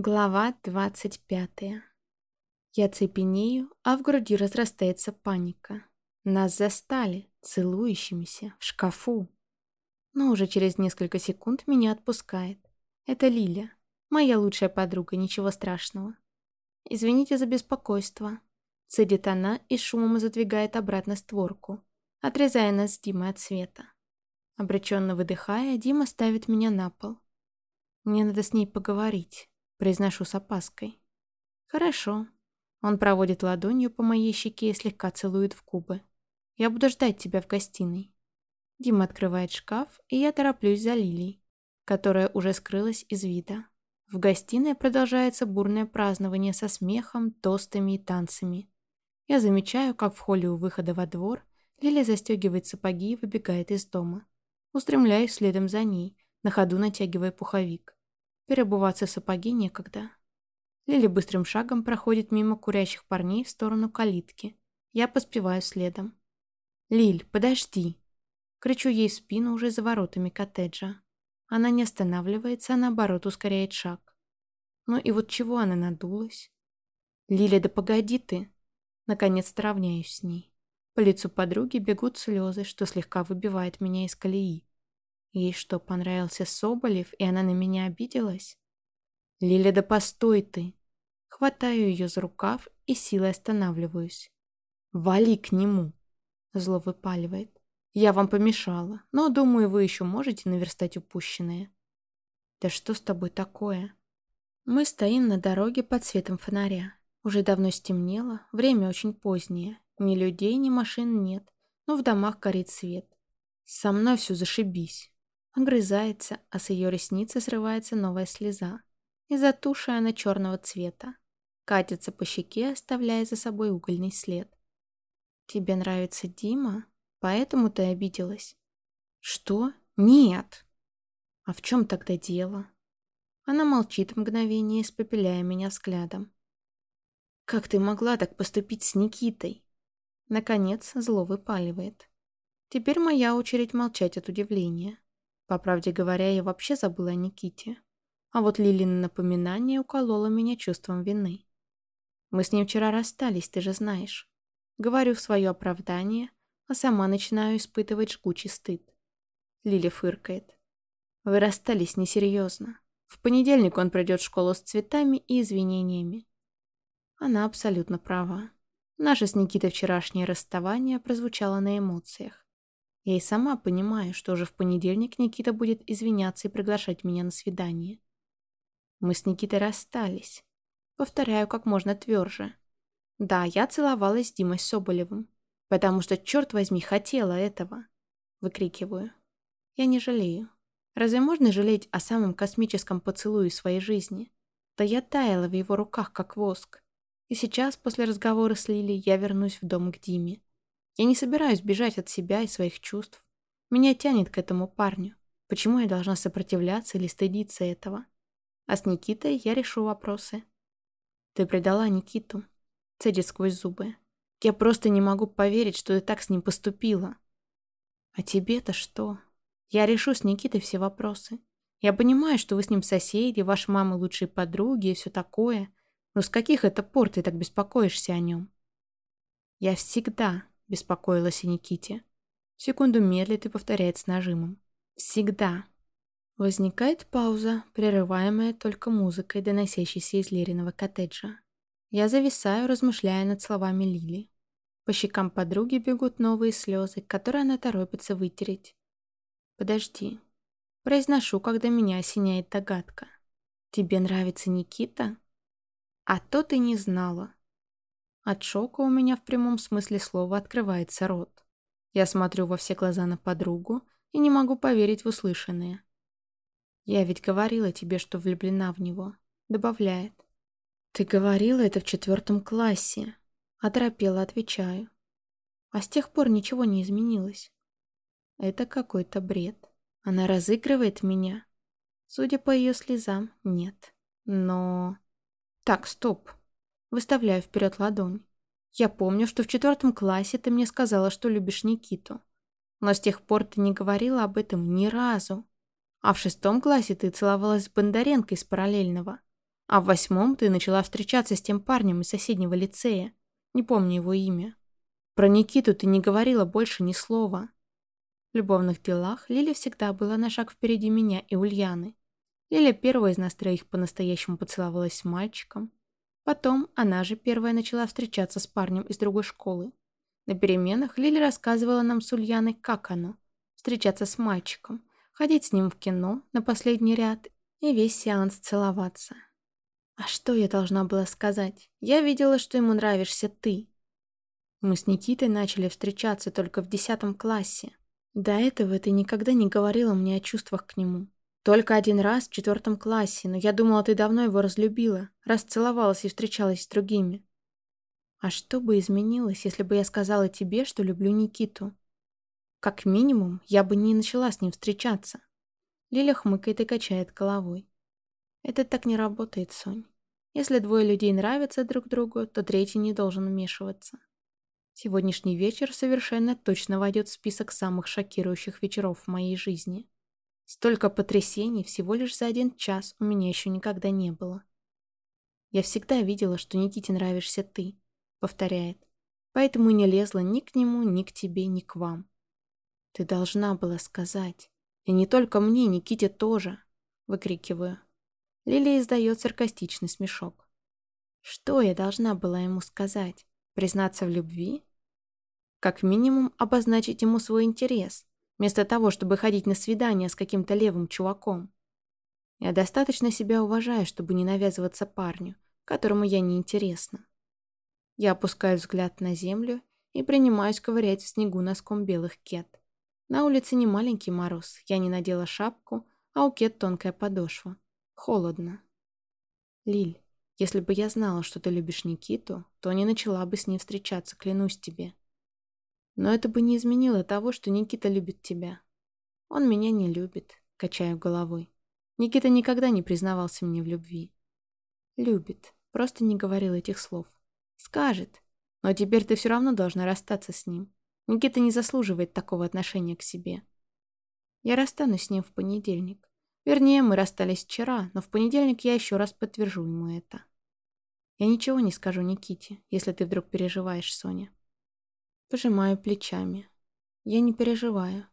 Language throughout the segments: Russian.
Глава двадцать пятая. Я цепенею, а в груди разрастается паника. Нас застали, целующимися, в шкафу. Но уже через несколько секунд меня отпускает. Это Лиля, моя лучшая подруга, ничего страшного. Извините за беспокойство. Цедит она и шумом задвигает обратно створку, отрезая нас с Димой от света. Обреченно выдыхая, Дима ставит меня на пол. Мне надо с ней поговорить. Произношу с опаской. «Хорошо». Он проводит ладонью по моей щеке и слегка целует в губы. «Я буду ждать тебя в гостиной». Дима открывает шкаф, и я тороплюсь за Лилией, которая уже скрылась из вида. В гостиной продолжается бурное празднование со смехом, тостами и танцами. Я замечаю, как в холле у выхода во двор Лилия застегивает сапоги и выбегает из дома. Устремляюсь следом за ней, на ходу натягивая пуховик. Перебываться сапоги некогда. Лили быстрым шагом проходит мимо курящих парней в сторону калитки. Я поспеваю следом. «Лиль, подожди!» Кричу ей в спину уже за воротами коттеджа. Она не останавливается, а наоборот ускоряет шаг. Ну и вот чего она надулась? «Лиля, да погоди ты!» Наконец-то с ней. По лицу подруги бегут слезы, что слегка выбивает меня из колеи. Ей что, понравился Соболев, и она на меня обиделась? Лиля, да постой ты. Хватаю ее за рукав и силой останавливаюсь. Вали к нему. Зло выпаливает. Я вам помешала, но, думаю, вы еще можете наверстать упущенное. Да что с тобой такое? Мы стоим на дороге под светом фонаря. Уже давно стемнело, время очень позднее. Ни людей, ни машин нет, но в домах горит свет. Со мной все зашибись. Огрызается, а с ее ресницы срывается новая слеза. Из-за туши она черного цвета. Катится по щеке, оставляя за собой угольный след. «Тебе нравится Дима? Поэтому ты обиделась?» «Что? Нет!» «А в чем тогда дело?» Она молчит мгновение, испепеляя меня взглядом. «Как ты могла так поступить с Никитой?» Наконец зло выпаливает. Теперь моя очередь молчать от удивления. По правде говоря, я вообще забыла о Никите. А вот Лилина напоминание укололо меня чувством вины. Мы с ним вчера расстались, ты же знаешь. Говорю в свое оправдание, а сама начинаю испытывать жгучий стыд. Лили фыркает. Вы расстались несерьезно. В понедельник он придет в школу с цветами и извинениями. Она абсолютно права. Наше с Никитой вчерашнее расставание прозвучало на эмоциях. Я и сама понимаю, что уже в понедельник Никита будет извиняться и приглашать меня на свидание. Мы с Никитой расстались. Повторяю как можно тверже. Да, я целовалась с Димой Соболевым, потому что, черт возьми, хотела этого. Выкрикиваю. Я не жалею. Разве можно жалеть о самом космическом поцелуе своей жизни? Да я таяла в его руках, как воск. И сейчас, после разговора с Лилей, я вернусь в дом к Диме. Я не собираюсь бежать от себя и своих чувств. Меня тянет к этому парню. Почему я должна сопротивляться или стыдиться этого? А с Никитой я решу вопросы. Ты предала Никиту. Цедит сквозь зубы. Я просто не могу поверить, что ты так с ним поступила. А тебе-то что? Я решу с Никитой все вопросы. Я понимаю, что вы с ним соседи, ваша мама лучшие подруги и все такое. Но с каких это пор ты так беспокоишься о нем? Я всегда, беспокоилась о Никите. Секунду медлит и повторяет с нажимом. «Всегда». Возникает пауза, прерываемая только музыкой, доносящейся из Лериного коттеджа. Я зависаю, размышляя над словами Лили. По щекам подруги бегут новые слезы, которые она торопится вытереть. «Подожди». Произношу, когда меня осеняет догадка. «Тебе нравится Никита?» «А то ты не знала». От шока у меня в прямом смысле слова открывается рот. Я смотрю во все глаза на подругу и не могу поверить в услышанное. «Я ведь говорила тебе, что влюблена в него», — добавляет. «Ты говорила это в четвертом классе», — оторопела отвечаю. А с тех пор ничего не изменилось. Это какой-то бред. Она разыгрывает меня. Судя по ее слезам, нет. Но... Так, стоп. Выставляю вперед ладонь. Я помню, что в четвертом классе ты мне сказала, что любишь Никиту. Но с тех пор ты не говорила об этом ни разу. А в шестом классе ты целовалась с Бондаренко из параллельного. А в восьмом ты начала встречаться с тем парнем из соседнего лицея. Не помню его имя. Про Никиту ты не говорила больше ни слова. В любовных делах Лиля всегда была на шаг впереди меня и Ульяны. Лиля первая из нас троих по-настоящему поцеловалась с мальчиком. Потом она же первая начала встречаться с парнем из другой школы. На переменах Лиля рассказывала нам с Ульяной, как оно – встречаться с мальчиком, ходить с ним в кино на последний ряд и весь сеанс целоваться. А что я должна была сказать? Я видела, что ему нравишься ты. Мы с Никитой начали встречаться только в десятом классе. До этого ты никогда не говорила мне о чувствах к нему. Только один раз в четвертом классе, но я думала, ты давно его разлюбила, раз целовалась и встречалась с другими. А что бы изменилось, если бы я сказала тебе, что люблю Никиту? Как минимум, я бы не начала с ним встречаться. Лиля хмыкает и качает головой. Это так не работает, Сонь. Если двое людей нравятся друг другу, то третий не должен вмешиваться. Сегодняшний вечер совершенно точно войдет в список самых шокирующих вечеров в моей жизни. Столько потрясений всего лишь за один час у меня еще никогда не было. «Я всегда видела, что Никите нравишься ты», — повторяет. «Поэтому не лезла ни к нему, ни к тебе, ни к вам». «Ты должна была сказать. И не только мне, Никите тоже», — выкрикиваю. Лилия издает саркастичный смешок. «Что я должна была ему сказать? Признаться в любви?» «Как минимум обозначить ему свой интерес, вместо того, чтобы ходить на свидание с каким-то левым чуваком. Я достаточно себя уважаю, чтобы не навязываться парню, которому я не интересна. Я опускаю взгляд на землю и принимаюсь ковырять в снегу носком белых кет. На улице не маленький мороз, я не надела шапку, а у кет тонкая подошва. Холодно. Лиль, если бы я знала, что ты любишь Никиту, то не начала бы с ним встречаться, клянусь тебе. Но это бы не изменило того, что Никита любит тебя. Он меня не любит, качаю головой. Никита никогда не признавался мне в любви. Любит, просто не говорил этих слов. Скажет, но теперь ты все равно должна расстаться с ним. Никита не заслуживает такого отношения к себе. Я расстанусь с ним в понедельник. Вернее, мы расстались вчера, но в понедельник я еще раз подтвержу ему это. Я ничего не скажу Никите, если ты вдруг переживаешь, Соня. Пожимаю плечами. Я не переживаю.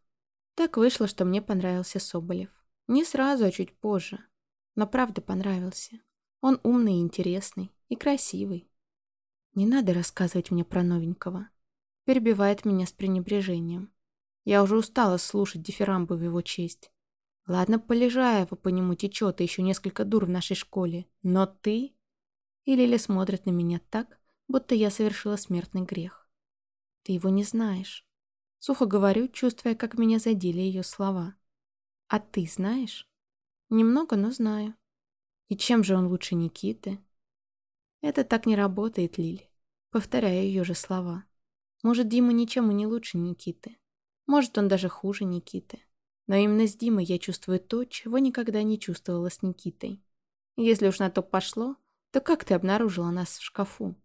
Так вышло, что мне понравился Соболев. Не сразу, а чуть позже. Но правда понравился. Он умный интересный, и красивый. Не надо рассказывать мне про новенького. Перебивает меня с пренебрежением. Я уже устала слушать дифирамбы в его честь. Ладно, Полежаева по нему течет, и еще несколько дур в нашей школе. Но ты... И Лиля смотрит на меня так, будто я совершила смертный грех. Ты его не знаешь. Сухо говорю, чувствуя, как меня задели ее слова. А ты знаешь? Немного, но знаю. И чем же он лучше Никиты? Это так не работает, Лили. Повторяю ее же слова. Может, Дима ничем и не лучше Никиты. Может, он даже хуже Никиты. Но именно с Димой я чувствую то, чего никогда не чувствовала с Никитой. если уж на то пошло, то как ты обнаружила нас в шкафу?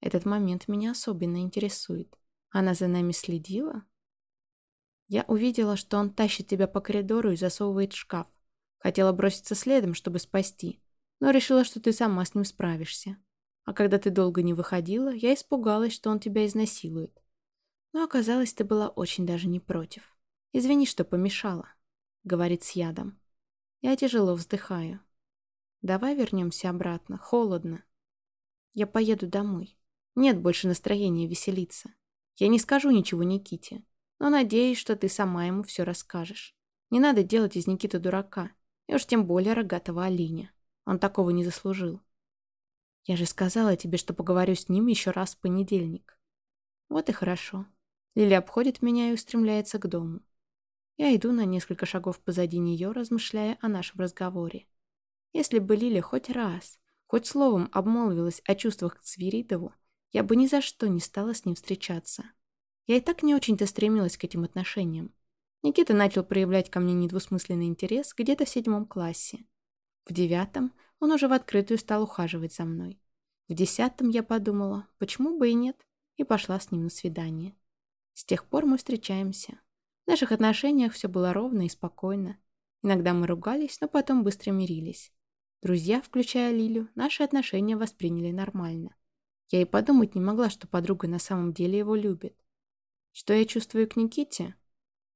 Этот момент меня особенно интересует. Она за нами следила? Я увидела, что он тащит тебя по коридору и засовывает в шкаф. Хотела броситься следом, чтобы спасти, но решила, что ты сама с ним справишься. А когда ты долго не выходила, я испугалась, что он тебя изнасилует. Но оказалось, ты была очень даже не против. Извини, что помешала, — говорит с ядом. Я тяжело вздыхаю. Давай вернемся обратно, холодно. Я поеду домой. Нет больше настроения веселиться. Я не скажу ничего Никите, но надеюсь, что ты сама ему все расскажешь. Не надо делать из Никиты дурака, и уж тем более рогатого оленя. Он такого не заслужил. Я же сказала тебе, что поговорю с ним еще раз в понедельник. Вот и хорошо. Лили обходит меня и устремляется к дому. Я иду на несколько шагов позади нее, размышляя о нашем разговоре. Если бы Лиля хоть раз, хоть словом обмолвилась о чувствах к Свиридову, я бы ни за что не стала с ним встречаться. Я и так не очень-то стремилась к этим отношениям. Никита начал проявлять ко мне недвусмысленный интерес где-то в седьмом классе. В девятом он уже в открытую стал ухаживать за мной. В десятом я подумала, почему бы и нет, и пошла с ним на свидание. С тех пор мы встречаемся. В наших отношениях все было ровно и спокойно. Иногда мы ругались, но потом быстро мирились. Друзья, включая Лилю, наши отношения восприняли нормально. Я и подумать не могла, что подруга на самом деле его любит. Что я чувствую к Никите?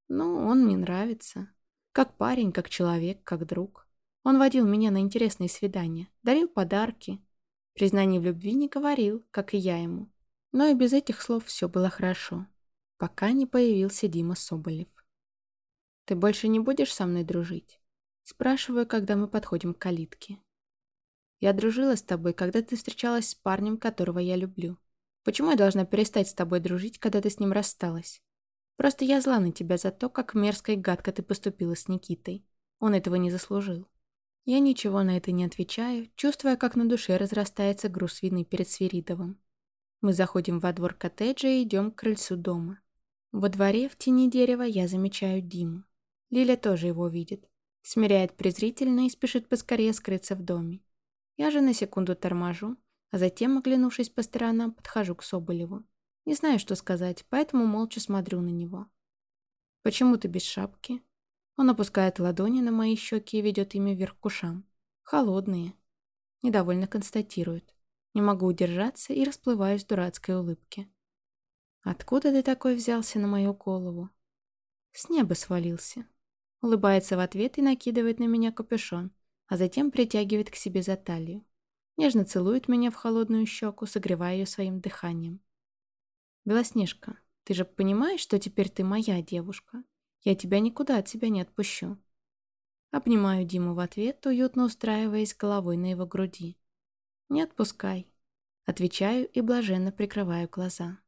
Ну, он мне нравится. Как парень, как человек, как друг. Он водил меня на интересные свидания, дарил подарки. Признаний в любви не говорил, как и я ему. Но и без этих слов все было хорошо. Пока не появился Дима Соболев. «Ты больше не будешь со мной дружить?» Спрашиваю, когда мы подходим к калитке. «Я дружила с тобой, когда ты встречалась с парнем, которого я люблю. Почему я должна перестать с тобой дружить, когда ты с ним рассталась? Просто я зла на тебя за то, как мерзко и гадко ты поступила с Никитой. Он этого не заслужил». Я ничего на это не отвечаю, чувствуя, как на душе разрастается груз вины перед Свиридовым. Мы заходим во двор коттеджа и идем к крыльцу дома. Во дворе в тени дерева я замечаю Диму. Лиля тоже его видит. Смиряет презрительно и спешит поскорее скрыться в доме. Я же на секунду торможу, а затем, оглянувшись по сторонам, подхожу к Соболеву. Не знаю, что сказать, поэтому молча смотрю на него. «Почему ты без шапки?» Он опускает ладони на мои щеки и ведет ими вверх к ушам. Холодные. Недовольно констатирует. Не могу удержаться и расплываюсь в дурацкой улыбке. «Откуда ты такой взялся на мою голову?» «С неба свалился». Улыбается в ответ и накидывает на меня капюшон, а затем притягивает к себе за талию. Нежно целует меня в холодную щеку, согревая ее своим дыханием. «Белоснежка, ты же понимаешь, что теперь ты моя девушка? Я тебя никуда от себя не отпущу». Обнимаю Диму в ответ, уютно устраиваясь головой на его груди. «Не отпускай», — отвечаю и блаженно прикрываю глаза.